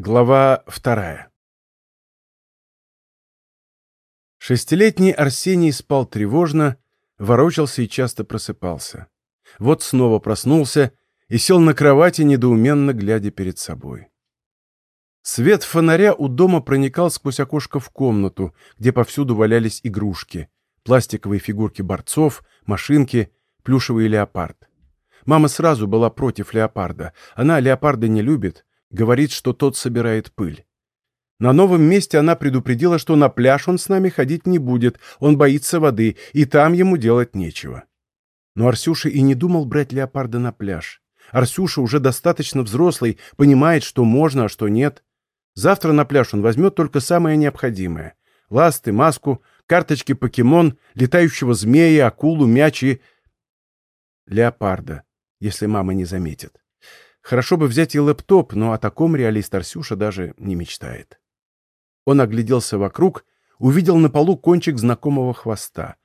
Глава вторая Шестилетний Арсений спал тревожно, ворочался и часто просыпался. Вот снова проснулся и сел на кровати, недоуменно глядя перед собой. Свет фонаря у дома проникал сквозь окошко в комнату, где повсюду валялись игрушки, пластиковые фигурки борцов, машинки, плюшевый леопард. Мама сразу была против леопарда. Она леопарда не любит, Говорит, что тот собирает пыль. На новом месте она предупредила, что на пляж он с нами ходить не будет, он боится воды, и там ему делать нечего. Но Арсюша и не думал брать леопарда на пляж. Арсюша уже достаточно взрослый, понимает, что можно, а что нет. Завтра на пляж он возьмет только самое необходимое. Ласты, маску, карточки покемон, летающего змея, акулу, мяч и... Леопарда, если мама не заметит. Хорошо бы взять и лэптоп, но о таком реалист Арсюша даже не мечтает. Он огляделся вокруг, увидел на полу кончик знакомого хвоста.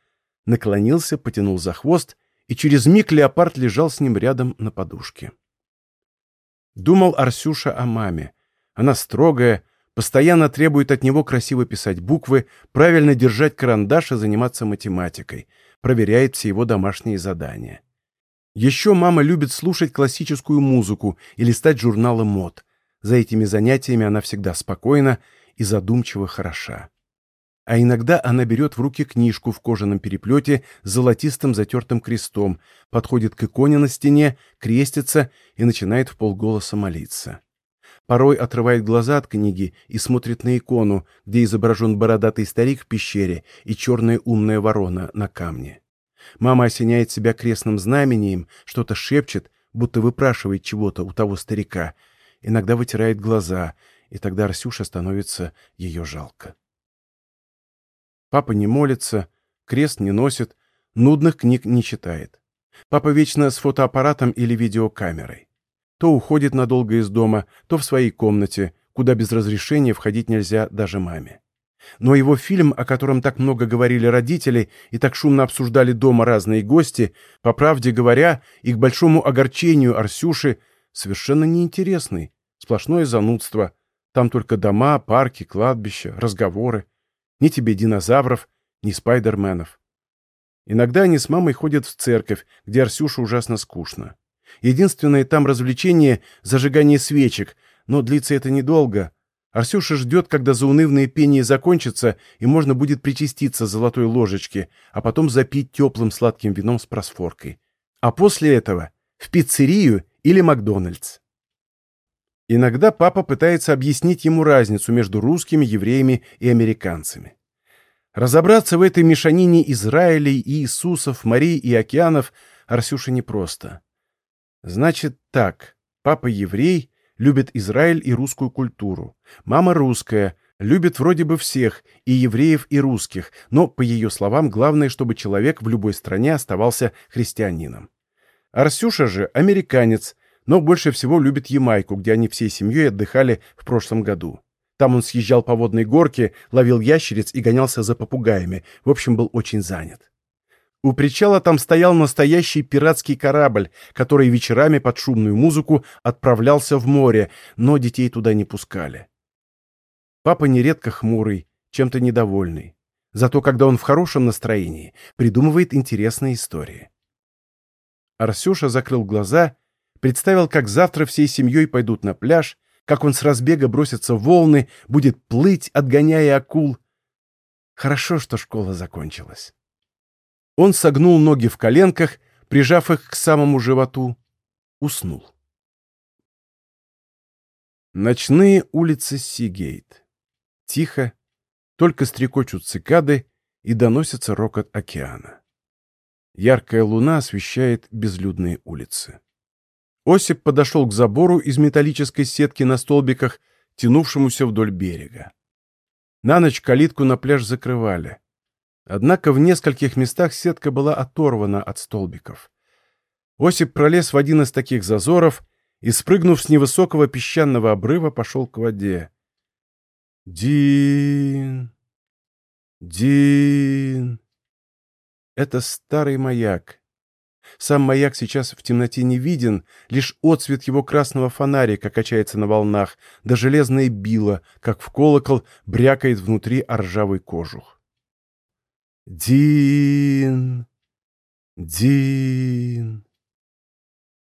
Наклонился, потянул за хвост, и через миг леопард лежал с ним рядом на подушке. Думал Арсюша о маме. Она строгая, постоянно требует от него красиво писать буквы, правильно держать карандаш и заниматься математикой, проверяет все его домашние задания. Еще мама любит слушать классическую музыку и листать журналы мод. За этими занятиями она всегда спокойна и задумчиво хороша. А иногда она берет в руки книжку в кожаном переплете с золотистым затертым крестом, подходит к иконе на стене, крестится и начинает в полголоса молиться. Порой отрывает глаза от книги и смотрит на икону, где изображен бородатый старик в пещере и черная умная ворона на камне. Мама осеняет себя крестным знамением, что-то шепчет, будто выпрашивает чего-то у того старика. Иногда вытирает глаза, и тогда Арсюша становится ее жалко. Папа не молится, крест не носит, нудных книг не читает. Папа вечно с фотоаппаратом или видеокамерой. То уходит надолго из дома, то в своей комнате, куда без разрешения входить нельзя даже маме. Но его фильм, о котором так много говорили родители и так шумно обсуждали дома разные гости, по правде говоря, и к большому огорчению Арсюши, совершенно неинтересный. Сплошное занудство. Там только дома, парки, кладбища, разговоры. Ни тебе динозавров, ни спайдерменов. Иногда они с мамой ходят в церковь, где Арсюше ужасно скучно. Единственное там развлечение — зажигание свечек, но длится это недолго — Арсюша ждет, когда заунывное пение закончится, и можно будет причаститься золотой ложечке, а потом запить теплым сладким вином с просфоркой. А после этого в пиццерию или Макдональдс. Иногда папа пытается объяснить ему разницу между русскими, евреями и американцами. Разобраться в этой мешанине Израилей Иисусов, Марии и океанов Арсюше непросто. Значит так, папа еврей, любит Израиль и русскую культуру. Мама русская, любит вроде бы всех, и евреев, и русских, но, по ее словам, главное, чтобы человек в любой стране оставался христианином. Арсюша же американец, но больше всего любит Ямайку, где они всей семьей отдыхали в прошлом году. Там он съезжал по водной горке, ловил ящериц и гонялся за попугаями, в общем, был очень занят. У причала там стоял настоящий пиратский корабль, который вечерами под шумную музыку отправлялся в море, но детей туда не пускали. Папа нередко хмурый, чем-то недовольный. Зато когда он в хорошем настроении, придумывает интересные истории. Арсюша закрыл глаза, представил, как завтра всей семьей пойдут на пляж, как он с разбега бросится в волны, будет плыть, отгоняя акул. Хорошо, что школа закончилась. Он согнул ноги в коленках, прижав их к самому животу, уснул. Ночные улицы Сигейт. Тихо, только стрекочут цикады и доносится рокот океана. Яркая луна освещает безлюдные улицы. Осип подошел к забору из металлической сетки на столбиках, тянувшемуся вдоль берега. На ночь калитку на пляж закрывали. Однако в нескольких местах сетка была оторвана от столбиков. Осип пролез в один из таких зазоров и, спрыгнув с невысокого песчаного обрыва, пошел к воде. Дин! Дин! Это старый маяк. Сам маяк сейчас в темноте не виден, лишь отсвет его красного фонарика качается на волнах, да железное било, как в колокол, брякает внутри оржавый кожух. Дин! Дин!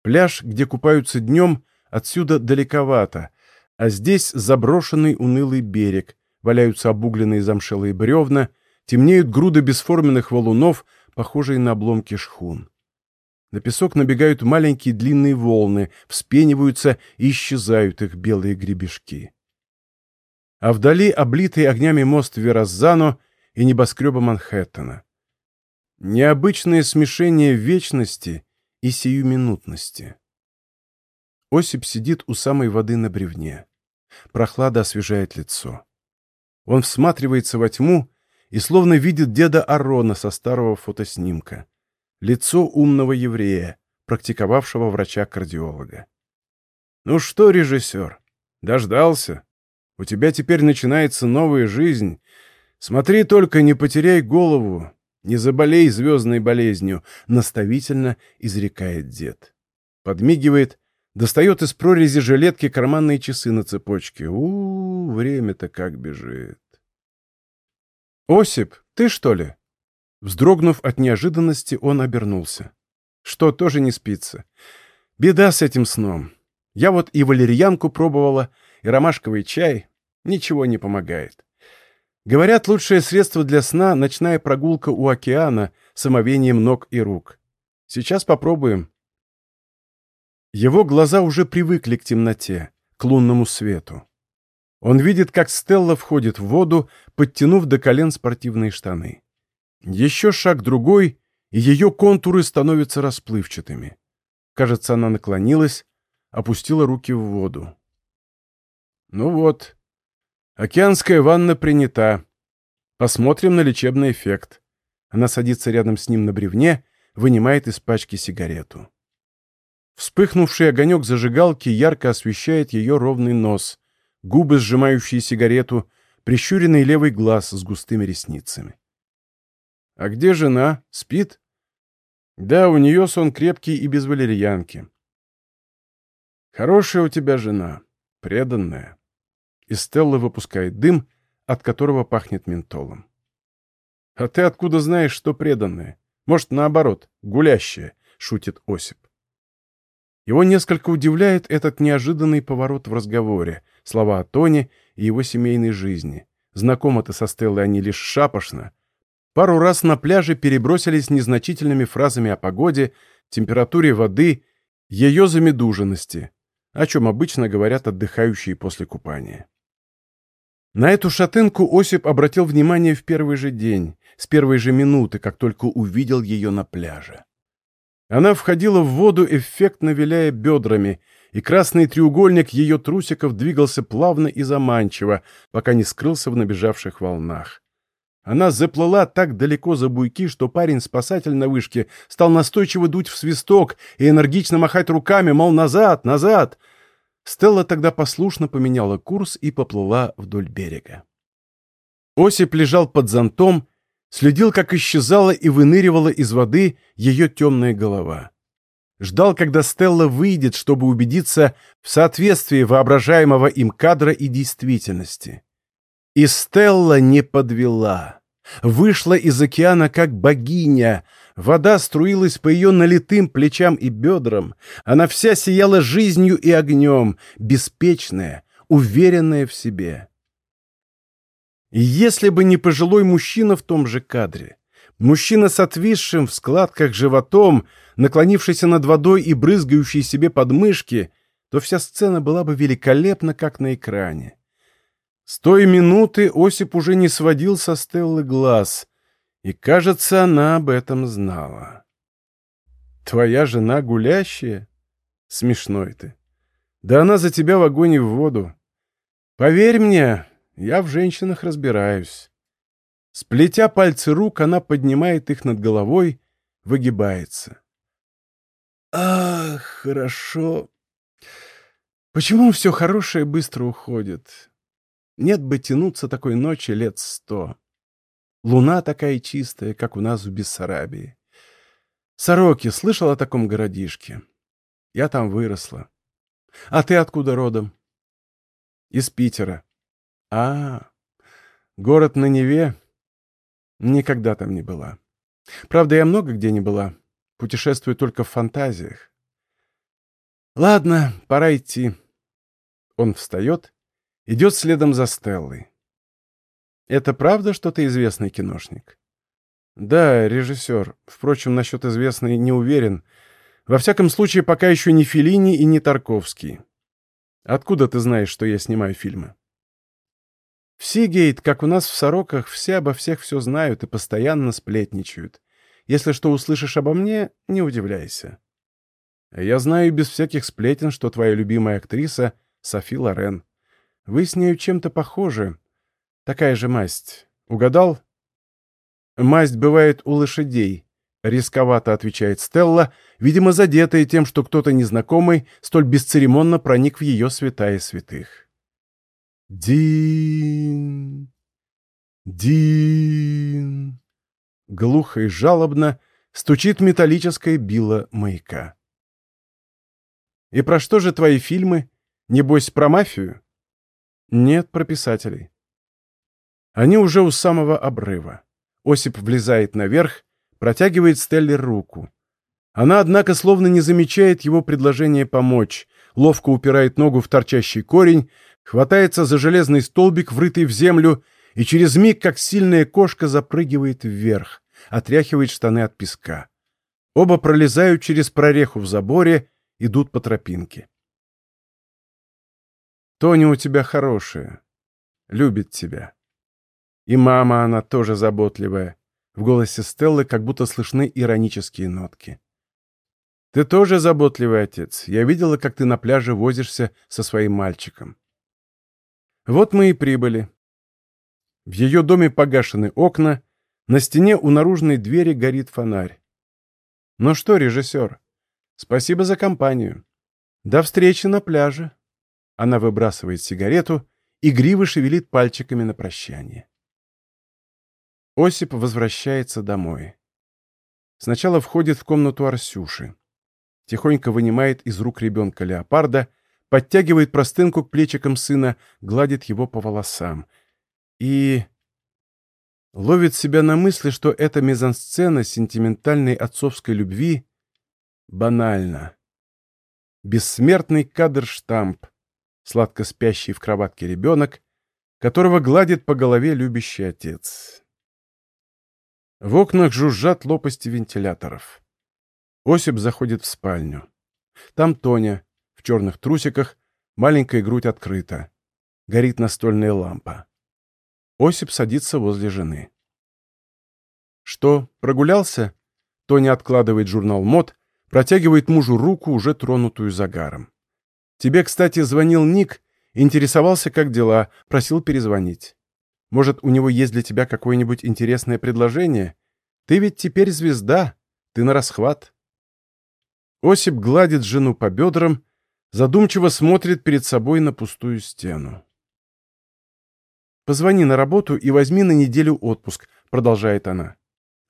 Пляж, где купаются днем, отсюда далековато, а здесь заброшенный унылый берег, валяются обугленные замшелые бревна, темнеют груды бесформенных валунов, похожие на обломки шхун. На песок набегают маленькие длинные волны, вспениваются и исчезают их белые гребешки. А вдали облитый огнями мост Вераззано и небоскреба Манхэттена. Необычное смешение вечности и сиюминутности. Осип сидит у самой воды на бревне. Прохлада освежает лицо. Он всматривается во тьму и словно видит деда Арона со старого фотоснимка. Лицо умного еврея, практиковавшего врача-кардиолога. «Ну что, режиссер, дождался? У тебя теперь начинается новая жизнь. Смотри только, не потеряй голову, не заболей звездной болезнью», — наставительно изрекает дед. Подмигивает Достает из прорези жилетки карманные часы на цепочке. У, -у, время-то как бежит. «Осип, ты что ли?» Вздрогнув от неожиданности, он обернулся. «Что, тоже не спится?» «Беда с этим сном. Я вот и валерьянку пробовала, и ромашковый чай. Ничего не помогает. Говорят, лучшее средство для сна — ночная прогулка у океана с омовением ног и рук. Сейчас попробуем. Его глаза уже привыкли к темноте, к лунному свету. Он видит, как Стелла входит в воду, подтянув до колен спортивные штаны. Еще шаг другой, и ее контуры становятся расплывчатыми. Кажется, она наклонилась, опустила руки в воду. Ну вот, океанская ванна принята. Посмотрим на лечебный эффект. Она садится рядом с ним на бревне, вынимает из пачки сигарету. Вспыхнувший огонек зажигалки ярко освещает ее ровный нос, губы, сжимающие сигарету, прищуренный левый глаз с густыми ресницами. «А где жена? Спит?» «Да, у нее сон крепкий и без валерьянки». «Хорошая у тебя жена, преданная». И Стелла выпускает дым, от которого пахнет ментолом. «А ты откуда знаешь, что преданная? Может, наоборот, гулящая?» — шутит Осип. Его несколько удивляет этот неожиданный поворот в разговоре, слова о Тоне и его семейной жизни. Знакомы-то со Стеллой они лишь шапошно. Пару раз на пляже перебросились незначительными фразами о погоде, температуре воды, ее замедуженности, о чем обычно говорят отдыхающие после купания. На эту шатенку Осип обратил внимание в первый же день, с первой же минуты, как только увидел ее на пляже. Она входила в воду, эффектно виляя бедрами, и красный треугольник ее трусиков двигался плавно и заманчиво, пока не скрылся в набежавших волнах. Она заплыла так далеко за буйки, что парень-спасатель на вышке стал настойчиво дуть в свисток и энергично махать руками, мол, назад, назад. Стелла тогда послушно поменяла курс и поплыла вдоль берега. Осип лежал под зонтом, Следил, как исчезала и выныривала из воды ее темная голова. Ждал, когда Стелла выйдет, чтобы убедиться в соответствии воображаемого им кадра и действительности. И Стелла не подвела. Вышла из океана как богиня. Вода струилась по ее налитым плечам и бедрам. Она вся сияла жизнью и огнем, беспечная, уверенная в себе. И если бы не пожилой мужчина в том же кадре, мужчина с отвисшим в складках животом, наклонившийся над водой и брызгающий себе подмышки, то вся сцена была бы великолепна, как на экране. С той минуты Осип уже не сводил со Стеллы глаз, и, кажется, она об этом знала. «Твоя жена гулящая? Смешной ты. Да она за тебя в огонь и в воду. Поверь мне, я в женщинах разбираюсь. Сплетя пальцы рук, она поднимает их над головой, выгибается. Ах, хорошо. Почему все хорошее быстро уходит? Нет бы тянуться такой ночи лет сто. Луна такая чистая, как у нас в Бессарабии. Сороки, слышал о таком городишке? Я там выросла. А ты откуда родом? Из Питера. А, город на Неве? Никогда там не была. Правда, я много где не была. Путешествую только в фантазиях. Ладно, пора идти. Он встает, идет следом за Стеллой. Это правда, что ты известный киношник? Да, режиссер. Впрочем, насчет известный не уверен. Во всяком случае, пока еще не Филини и не Тарковский. Откуда ты знаешь, что я снимаю фильмы? В Сигейт, как у нас в Сороках, все обо всех все знают и постоянно сплетничают. Если что услышишь обо мне, не удивляйся. Я знаю без всяких сплетен, что твоя любимая актриса — Софи Лорен. Вы с нею чем-то похожи. Такая же масть. Угадал? Масть бывает у лошадей. Рисковато отвечает Стелла, видимо, задетая тем, что кто-то незнакомый столь бесцеремонно проник в ее святая святых. Дин! Дин! Глухо и жалобно стучит металлическая била маяка. «И про что же твои фильмы? Небось, про мафию?» «Нет, про писателей». Они уже у самого обрыва. Осип влезает наверх, протягивает Стелле руку. Она, однако, словно не замечает его предложения помочь, ловко упирает ногу в торчащий корень, хватается за железный столбик, врытый в землю, и через миг, как сильная кошка, запрыгивает вверх, отряхивает штаны от песка. Оба пролезают через прореху в заборе идут по тропинке. Тоня у тебя хорошая, любит тебя. И мама она тоже заботливая. В голосе Стеллы как будто слышны иронические нотки. Ты тоже заботливый отец. Я видела, как ты на пляже возишься со своим мальчиком. Вот мы и прибыли. В ее доме погашены окна, на стене у наружной двери горит фонарь. Ну что, режиссер, Спасибо за компанию. До встречи на пляже. Она выбрасывает сигарету, и игриво шевелит пальчиками на прощание. Осип возвращается домой. Сначала входит в комнату Арсюши. Тихонько вынимает из рук ребенка леопарда, подтягивает простынку к плечикам сына, гладит его по волосам. И ловит себя на мысли, что эта мизансцена сентиментальной отцовской любви банально. Бессмертный кадр-штамп, сладко спящий в кроватке ребенок, которого гладит по голове любящий отец. В окнах жужжат лопасти вентиляторов. Осип заходит в спальню. Там Тоня, в черных трусиках, маленькая грудь открыта. Горит настольная лампа. Осип садится возле жены. «Что, прогулялся?» Тоня откладывает журнал мод Протягивает мужу руку, уже тронутую загаром. «Тебе, кстати, звонил Ник, интересовался, как дела, просил перезвонить. Может, у него есть для тебя какое-нибудь интересное предложение? Ты ведь теперь звезда, ты на расхват». Осип гладит жену по бедрам, задумчиво смотрит перед собой на пустую стену. «Позвони на работу и возьми на неделю отпуск», — продолжает она.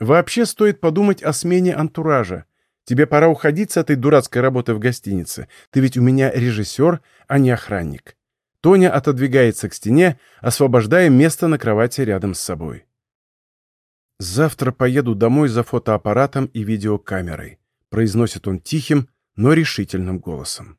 «Вообще стоит подумать о смене антуража. Тебе пора уходить с этой дурацкой работы в гостинице. Ты ведь у меня режиссер, а не охранник». Тоня отодвигается к стене, освобождая место на кровати рядом с собой. «Завтра поеду домой за фотоаппаратом и видеокамерой», произносит он тихим, но решительным голосом.